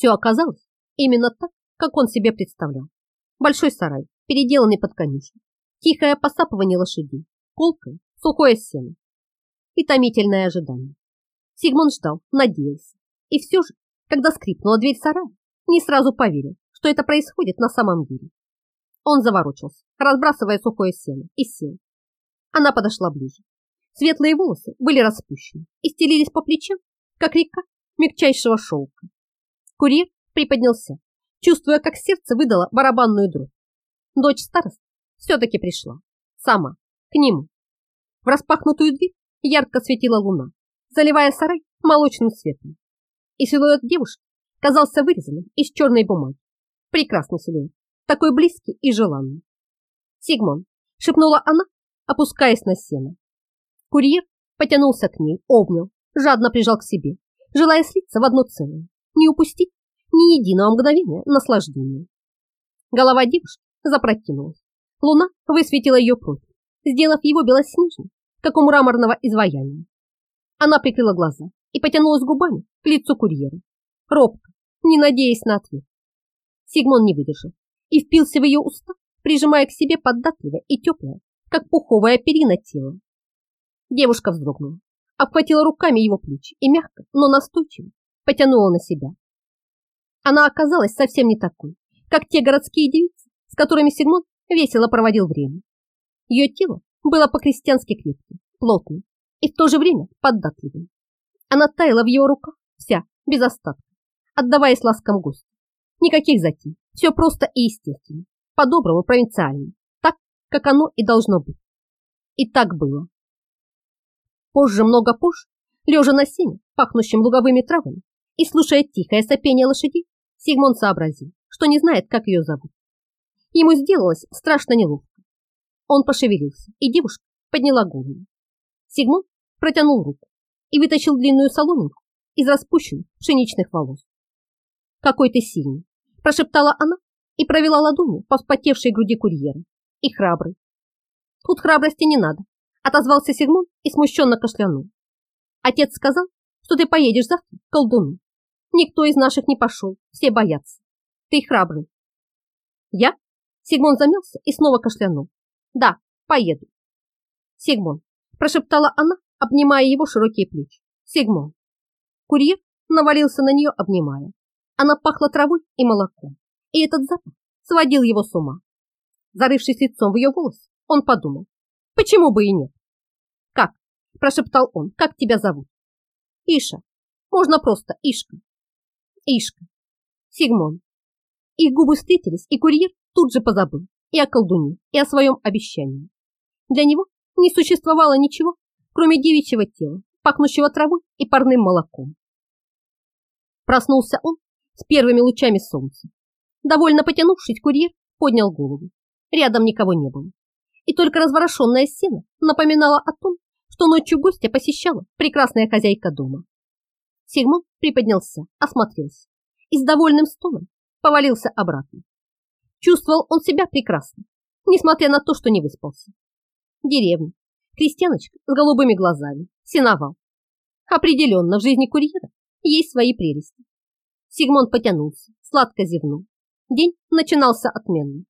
Все оказалось именно так, как он себе представлял. Большой сарай, переделанный под конюшню, тихое посапывание лошадей, колкое, сухое сено и томительное ожидание. Сигмунд ждал, надеялся. И все же, когда скрипнула дверь сарая, не сразу поверил, что это происходит на самом деле. Он заворочился, разбрасывая сухое сено, и сел. Она подошла ближе. Светлые волосы были распущены и стелились по плечам, как река мягчайшего шелка. Курьер приподнялся, чувствуя, как сердце выдало барабанную дробь. Дочь староста все-таки пришла. Сама. К нему. В распахнутую дверь ярко светила луна, заливая сарай молочным светом. И силуэт девушки казался вырезанным из черной бумаги. Прекрасный силуэт, такой близкий и желанный. Сигмон, шепнула она, опускаясь на сено. Курьер потянулся к ней, обнял, жадно прижал к себе, желая слиться в одно целое, не упустить ни единого мгновения наслаждения. Голова девушки запрокинулась. Луна высветила ее профиль, сделав его белоснежным, как у мраморного изваяния. Она прикрыла глаза и потянулась губами к лицу курьера, робко, не надеясь на ответ. Сигмон не выдержал и впился в ее уста, прижимая к себе податливое и теплое, как пуховая перина тело. Девушка вздрогнула, обхватила руками его плечи и мягко, но настойчиво потянула на себя. Она оказалась совсем не такой, как те городские девицы, с которыми Сигмон весело проводил время. Ее тело было по-крестьянски крепким, плотным и в то же время податливым. Она таяла в его руках вся, без остатка, отдаваясь ласкам гостя. Никаких затей, все просто и естественно, по-доброму провинциально, так, как оно и должно быть. И так было. Позже, много позже, лежа на сене, пахнущем луговыми травами, и слушая тихое сопение лошадей, Сигмон сообразил, что не знает, как ее зовут. Ему сделалось страшно неловко. Он пошевелился, и девушка подняла голову. Сигмон протянул руку и вытащил длинную соломинку из распущенных пшеничных волос. «Какой ты сильный!» – прошептала она и провела ладонью по вспотевшей груди курьера. «И храбрый!» «Тут храбрости не надо», – отозвался Сигмон и смущенно кашлянул. «Отец сказал, что ты поедешь завтра к колдуну. Никто из наших не пошел, все боятся. Ты храбрый». «Я?» – Сигмон замялся и снова кашлянул. «Да, поеду». «Сигмон», – прошептала она, обнимая его широкие плечи. «Сигмон». Курьер навалился на нее, обнимая. Она пахла травой и молоком, и этот запах сводил его с ума. Зарывшись лицом в ее волосы, он подумал, почему бы и нет? «Как?» – прошептал он, «как тебя зовут?» «Иша. Можно просто Ишка». «Ишка. Сигмон». Их губы встретились, и курьер тут же позабыл и о колдуне, и о своем обещании. Для него не существовало ничего, кроме девичьего тела, пахнущего травой и парным молоком. Проснулся он с первыми лучами солнца. Довольно потянувшись, курьер поднял голову. Рядом никого не было. И только разворошенная сено напоминала о том, что ночью гостя посещала прекрасная хозяйка дома. Сигмон приподнялся, осмотрелся и с довольным стоном повалился обратно. Чувствовал он себя прекрасно, несмотря на то, что не выспался. Деревня, крестьяночка с голубыми глазами, сеновал. Определенно, в жизни курьера есть свои прелести. Сигмон потянулся, сладко зевнул. День начинался отменно.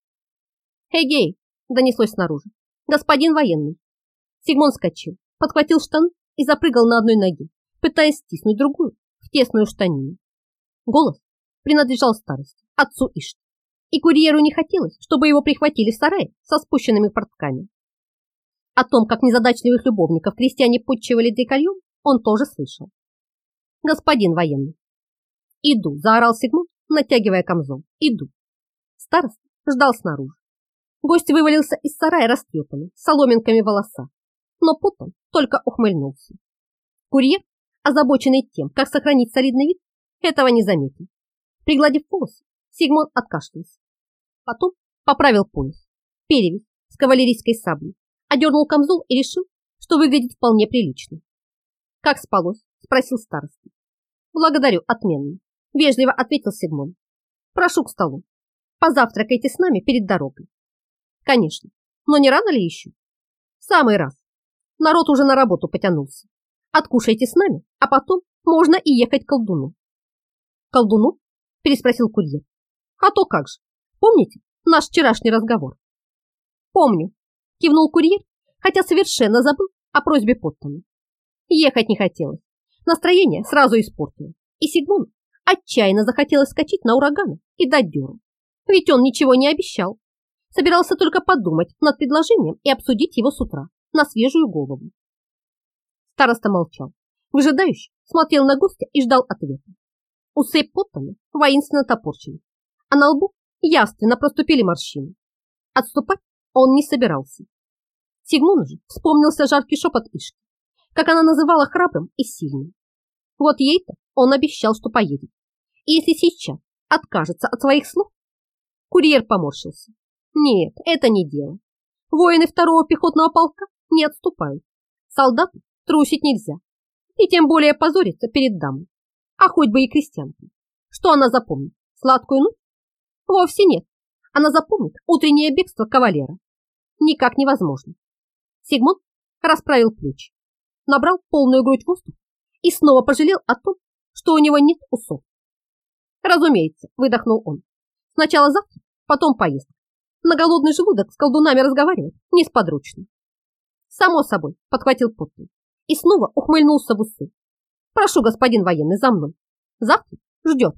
«Эгей!» – донеслось снаружи. «Господин военный!» Сигмон скочил, подхватил штан и запрыгал на одной ноге, пытаясь стиснуть другую в тесную штанину. Голос принадлежал старости, отцу Ишт, и курьеру не хотелось, чтобы его прихватили в сарае со спущенными портками. О том, как незадачливых любовников крестьяне подчивали декольем, он тоже слышал. «Господин военный, «Иду!» – заорал Сигмунд, натягивая камзол. «Иду!» Староста ждал снаружи. Гость вывалился из сарая растрепанный, соломинками волоса, но потом только ухмыльнулся. Курьер, озабоченный тем, как сохранить солидный вид, этого не заметил. Пригладив волосы, Сигмон откашлялся. Потом поправил пояс, перевязь с кавалерийской саблей, одернул камзол и решил, что выглядит вполне прилично. «Как спалось?» – спросил староста. «Благодарю, отменно. Вежливо ответил Сигмон. Прошу к столу. Позавтракайте с нами перед дорогой. Конечно. Но не рано ли еще? самый раз. Народ уже на работу потянулся. Откушайте с нами, а потом можно и ехать к колдуну. Колдуну? переспросил курьер. А то как же. Помните наш вчерашний разговор? Помню, кивнул курьер, хотя совершенно забыл о просьбе Поттона. Ехать не хотелось. Настроение сразу испортило. И Сигмуну отчаянно захотелось скачать на урагана и дать дёру. Ведь он ничего не обещал. Собирался только подумать над предложением и обсудить его с утра на свежую голову. Староста молчал, выжидающе смотрел на гостя и ждал ответа. Усы Поттона воинственно топорчили, а на лбу явственно проступили морщины. Отступать он не собирался. Сигмуну же вспомнился жаркий шепот Ишки, как она называла храбрым и сильным. Вот ей-то он обещал, что поедет. И если сейчас откажется от своих слов, курьер поморщился. Нет, это не дело. Воины второго пехотного полка не отступают. Солдаты трусить нельзя. И тем более позориться перед дамой. А хоть бы и крестьянкой. Что она запомнит? Сладкую ночь? Вовсе нет. Она запомнит утреннее бегство кавалера. Никак невозможно. Сигмунд расправил плечи, набрал полную грудь воздуха и снова пожалел о том, что у него нет усов. Разумеется, выдохнул он. Сначала завтрак, потом поездка. На голодный желудок с колдунами разговаривать несподручно. Само собой, подхватил Поттер и снова ухмыльнулся в усы. Прошу, господин военный, за мной. Завтрак ждет.